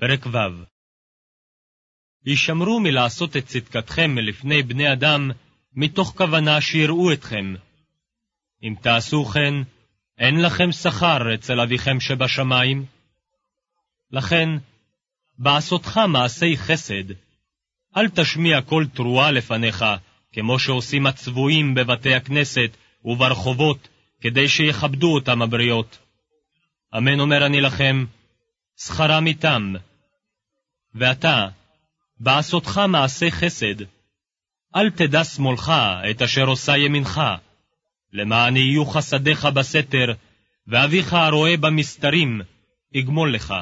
פרק ו' הישמרו מלעשות את צדקתכם לפני בני אדם, מתוך כוונה שיראו אתכם. אם תעשו כן, אין לכם שכר אצל אביכם שבשמיים. לכן, בעשותך מעשי חסד, אל תשמיע קול תרועה לפניך, כמו שעושים הצבועים בבתי הכנסת וברחובות, כדי שיכבדו אותם הבריות. אמן אומר אני לכם, שכרם איתם. ואתה, בעשותך מעשה חסד, אל תדע שמאלך את אשר עושה ימינך, למען יהיו חסדיך בסתר, ואביך הרואה במסתרים, יגמול לך.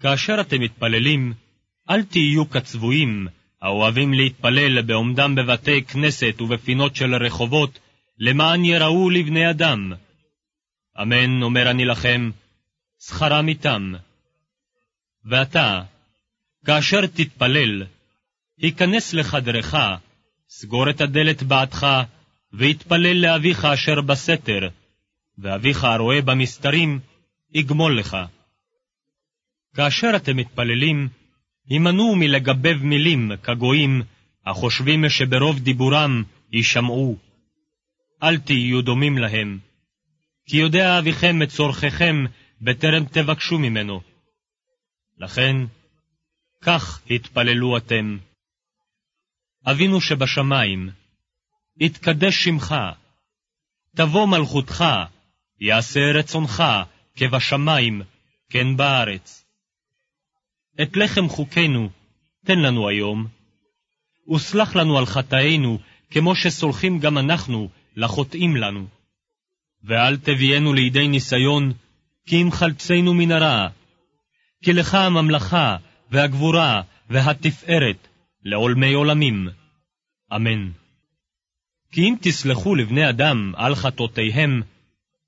כאשר אתם מתפללים, אל תהיו כצבועים, האוהבים להתפלל בעומדם בבתי כנסת ובפינות של רחובות, למען יראו לבני אדם. אמן, אומר אני לכם, שכרם איתם. ואתה, כאשר תתפלל, היכנס לחדרך, סגור את הדלת בעדך, והתפלל לאביך אשר בסתר, ואביך הרואה במסתרים, יגמול לך. כאשר אתם מתפללים, הימנעו מלגבב מילים כגויים, החושבים שברוב דיבורם יישמעו. אל תהיו דומים להם, כי יודע אביכם את צורככם בטרם תבקשו ממנו. לכן, כך התפללו אתם. אבינו שבשמיים, יתקדש שמך, תבוא מלכותך, יעשה רצונך, כבשמיים, כן בארץ. את לחם חוקנו תן לנו היום, וסלח לנו על חטאינו, כמו שסולחים גם אנחנו לחוטאים לנו. ואל תביאנו לידי ניסיון, כי אם חלצנו מן הרע. כי לך הממלכה, והגבורה, והתפארת, לעולמי עולמים. אמן. כי אם תסלחו לבני אדם על חטאותיהם,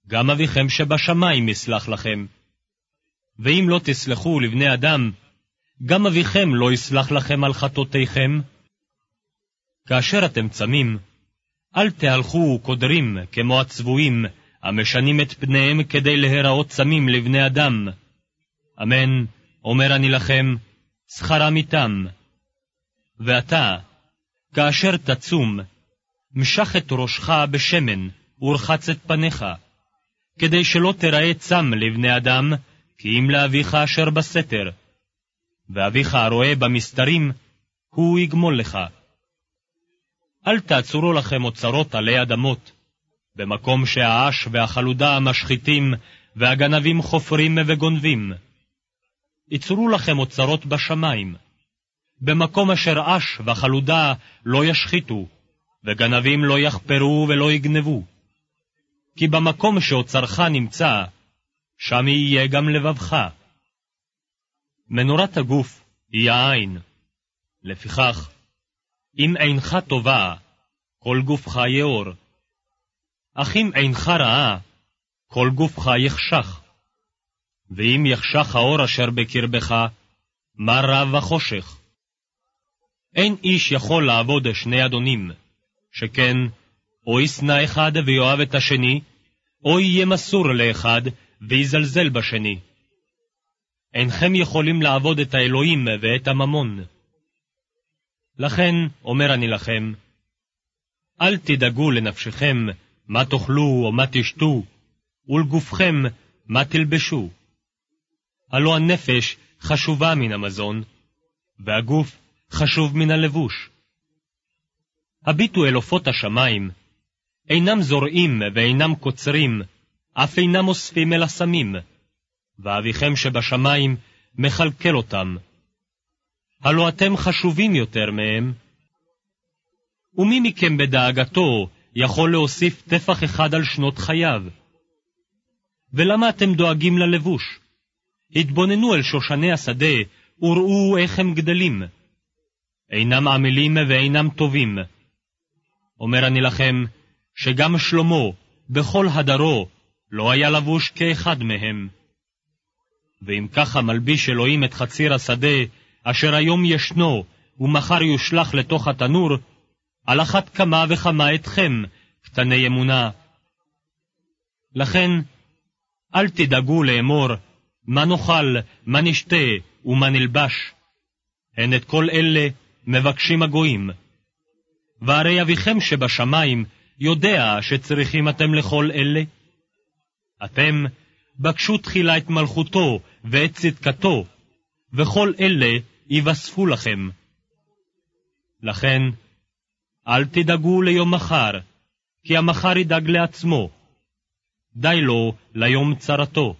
גם אביכם שבשמיים יסלח לכם. ואם לא תסלחו לבני אדם, גם אביכם לא יסלח לכם על חטאותיכם. כאשר אתם צמים, אל תהלכו קודרים כמו הצבועים, המשנים את פניהם כדי להיראות צמים לבני אדם. אמן, אומר אני לכם, שכרם איתם. ואתה, כאשר תצום, משח את ראשך בשמן, ורחץ את פניך, כדי שלא תראה צם לבני אדם, כי אם לאביך אשר בסתר. ואביך הרואה במסתרים, הוא יגמול לך. אל תעצרו לכם אוצרות עלי אדמות, במקום שהאש והחלודה משחיתים, והגנבים חופרים וגונבים. יצרו לכם אוצרות בשמיים, במקום אשר אש וחלודה לא ישחיתו, וגנבים לא יחפרו ולא יגנבו. כי במקום שאוצרך נמצא, שם יהיה גם לבבך. מנורת הגוף היא העין. לפיכך, אם עינך טובה, כל גופך יאור. אך אם עינך רעה, כל גופך יחשך. ואם יחשך האור אשר בקרבך, מה רע וחושך? אין איש יכול לעבוד שני אדונים, שכן, או ישנא אחד ויאהב את השני, או יהיה מסור לאחד ויזלזל בשני. אינכם יכולים לעבוד את האלוהים ואת הממון. לכן, אומר אני לכם, אל תדאגו לנפשכם מה תאכלו או מה תשתו, ולגופכם מה תלבשו. הלא הנפש חשובה מן המזון, והגוף חשוב מן הלבוש. הביטו אל עופות השמיים, אינם זורעים ואינם קוצרים, אף אינם אוספים אל הסמים, ואביכם שבשמיים מכלכל אותם. הלא אתם חשובים יותר מהם. ומי מכם בדאגתו יכול להוסיף טפח אחד על שנות חייו? ולמה אתם דואגים ללבוש? התבוננו אל שושני השדה, וראו איך הם גדלים. אינם עמלים ואינם טובים. אומר אני לכם, שגם שלמה, בכל הדרו, לא היה לבוש כאחד מהם. ואם ככה מלביש אלוהים את חציר השדה, אשר היום ישנו, ומחר יושלך לתוך התנור, על אחת כמה וכמה אתכם, קטני אמונה. לכן, אל תדאגו לאמור, מה נאכל, מה נשתה ומה נלבש? הן את כל אלה מבקשים הגויים. והרי אביכם שבשמיים יודע שצריכים אתם לכל אלה. אתם בקשו תחילה את מלכותו ואת צדקתו, וכל אלה יבספו לכם. לכן, אל תדאגו ליום מחר, כי המחר ידאג לעצמו. די לו ליום צרתו.